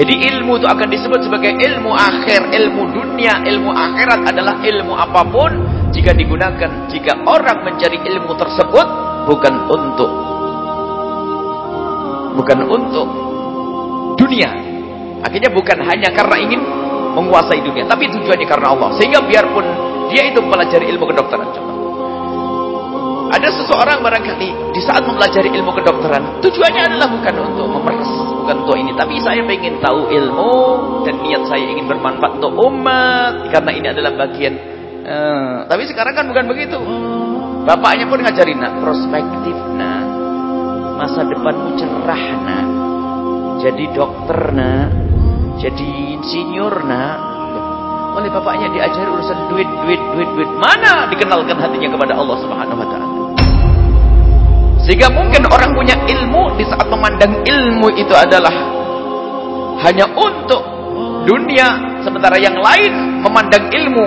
Jadi ilmu itu akan disebut sebagai ilmu akhir, ilmu dunia, ilmu akhirat adalah ilmu apa pun jika digunakan, jika orang mencari ilmu tersebut bukan untuk bukan untuk dunia. Akhirnya bukan hanya karena ingin menguasai dunia, tapi tujuannya karena Allah. Sehingga biarpun dia itu mempelajari ilmu kedokteran, coba. Ada seseorang barangkali di saat mempelajari ilmu kedokteran, tujuannya adalah bukan untuk memeras, ini, tapi saya ingin tahu ilmu dan niat saya ingin bermanfaat untuk umat karena ini adalah bagian. Uh, tapi sekarang kan bukan begitu. Bapaknya pun ngajarin nak prospektif nak, masa depanmu cerah nak, jadi dokter nak, jadi insinyur nak. Oleh bapaknya diajari urusan duit, duit, duit, duit. Mana dikenalkan hatinya kepada Allah Subhanahu Wa Taala? Sehingga mungkin orang punya ilmu di saat memandang ilmu itu adalah hanya untuk dunia, sementara yang lain memandang ilmu.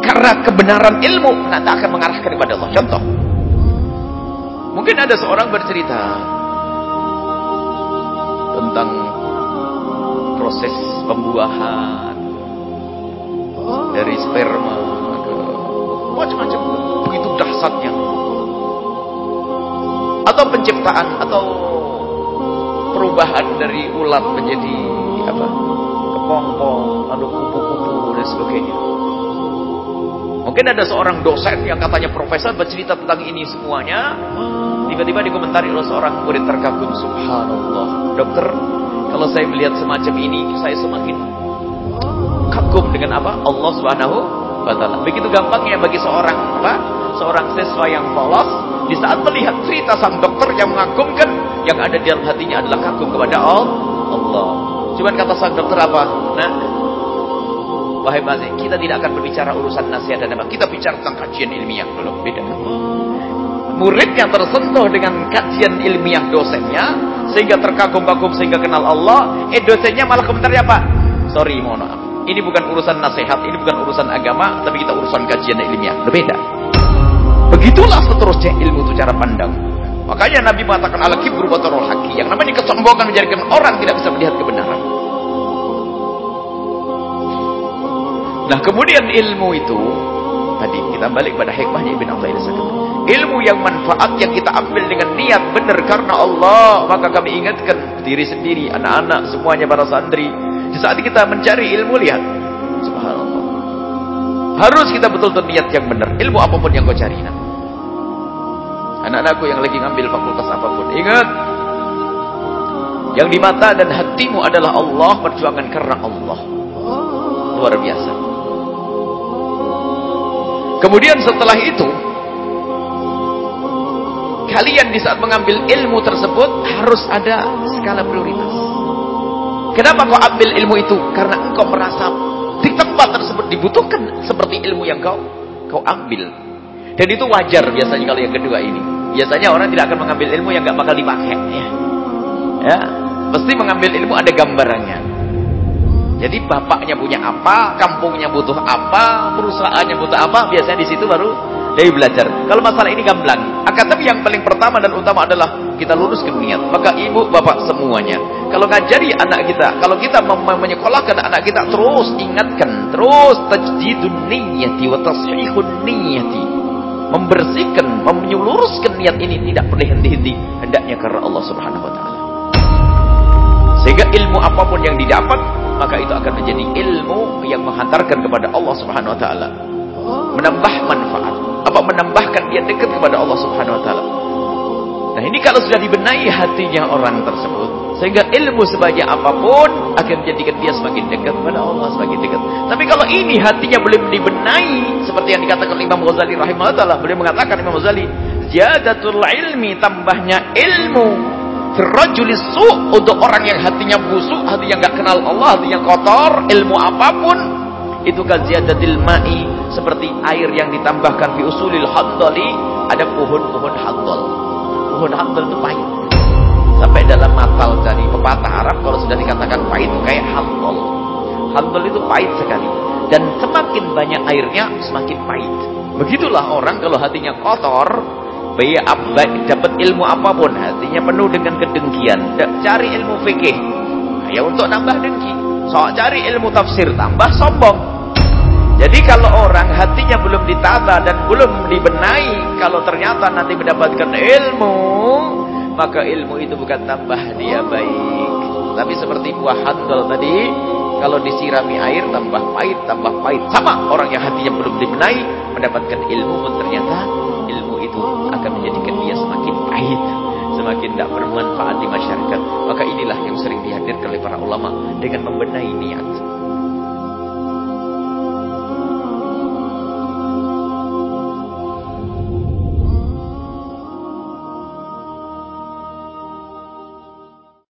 Karena kebenaran ilmu nanti akan mengarahkan kepada Allah. Contoh, mungkin ada seorang bercerita tentang proses pembuahan dari sperma ke macam-macam. Begitu dahsyatnya. Atau penciptaan atau perubahan dari ulat menjadi apa kepompong lalu kupu-kupu dan sebagainya. Mungkin ada seorang dosen yang katanya profesor bercerita tentang ini semuanya. Tiba-tiba dikomentari oleh seorang murid terkagum subhanallah. Dokter kalau saya melihat semacam ini saya semakin kagum dengan apa? Allah subhanahu wa ta'ala. Begitu gampangnya bagi seorang apa seorang siswa yang polos di saat melihat cerita sang dokter yang mengagumkan, yang ada di dalam hatinya adalah kagum kepada Allah. Cuman kata sang dokter apa? Nah, wahai Mazi, kita tidak akan berbicara urusan nasihat dan apa. Kita bicara tentang kajian ilmiah belum beda. Murid tersentuh dengan kajian ilmiah dosennya, sehingga terkagum-kagum sehingga kenal Allah, eh dosennya malah komentar apa? Sorry, mohon maaf. Ini bukan urusan nasihat, ini bukan urusan agama, tapi kita urusan kajian ilmiah. Berbeda. Begitulah seterusnya ilmu itu cara pandang. Makanya Nabi mengatakan ala kibru batarul haqi. Yang namanya kesombongan menjadikan orang tidak bisa melihat kebenaran. Nah kemudian ilmu itu tadi kita balik pada hikmahnya Ibn Athaillah Ilmu yang manfaat yang kita ambil dengan niat benar karena Allah, maka kami ingatkan diri sendiri, anak-anak, semuanya para santri. Di saat kita mencari ilmu lihat, subhanallah. Harus kita betul-betul niat yang benar. Ilmu apa pun yang kau cari. Nah. Anak-anakku yang lagi ngambil fakultas apa pun. Ingat. Yang di mata dan hatimu adalah Allah. Perjuangan karena Allah. Luar biasa. Kemudian setelah itu. Kalian di saat mengambil ilmu tersebut. Harus ada skala prioritas. Kenapa kau ambil ilmu itu? Karena engkau merasa di tempat tersebut dibutuhkan seperti ilmu yang kau kau ambil. Dan itu wajar biasanya kalau yang kedua ini. Biasanya orang tidak akan mengambil ilmu yang gak bakal dipakai. Ya. ya, pasti mengambil ilmu ada gambarannya. Jadi bapaknya punya apa, kampungnya butuh apa, perusahaannya butuh apa, biasanya di situ baru dari belajar. Kalau masalah ini gamblang. Akan tapi yang paling pertama dan utama adalah kita luruskan niat. Maka ibu, bapak semuanya. Kalau ngajari anak kita, kalau kita menyekolahkan anak kita terus ingatkan, terus tajdidun niyati wa tashihun niyati. Membersihkan, menyeluruskan niat ini tidak boleh henti-henti. Hendaknya karena Allah Subhanahu wa taala. Sehingga ilmu apa pun yang didapat, maka itu akan menjadi ilmu yang menghantarkan kepada Allah Subhanahu wa taala. Menambah manfaat, apa menambahkan dia dekat kepada Allah Subhanahu wa taala. Nah, ini kalau sudah dibenahi hatinya orang tersebut, sehingga ilmu sebanyak apa pun akan menjadikan dia semakin dekat kepada Allah, semakin dekat. Tapi kalau ini hatinya belum dibenahi, seperti yang dikatakan Imam Ghazali rahimahullah, beliau mengatakan Imam Ghazali, ziyadatul ilmi tambahnya ilmu Rajulis su' untuk orang yang hatinya busuk, hati yang gak kenal Allah, hati yang kotor, ilmu apa pun itu kan ziyadatil ma'i seperti air yang ditambahkan fi usulil handali ada pohon-pohon handal. Pohon handal itu pahit. Sampai dalam matal dari pepatah Arab kalau sudah dikatakan pahit kayak handal. Handal itu pahit sekali dan semakin banyak airnya semakin pahit. Begitulah orang kalau hatinya kotor baik dapat ilmu apa pun hatinya penuh dengan kedengkian cari ilmu fikih Ya untuk nambah dengki. Soal cari ilmu tafsir tambah sombong. Jadi kalau orang hatinya belum ditata dan belum dibenahi, kalau ternyata nanti mendapatkan ilmu, maka ilmu itu bukan tambah dia baik. Tapi seperti buah handol tadi, kalau disirami air tambah pahit, tambah pahit. Sama orang yang hatinya belum dibenahi, mendapatkan ilmu pun ternyata ilmu itu akan menjadikan dia semakin pahit semakin tidak bermanfaat di masyarakat. Maka inilah yang sering dihadirkan oleh para ulama dengan membenahi niat.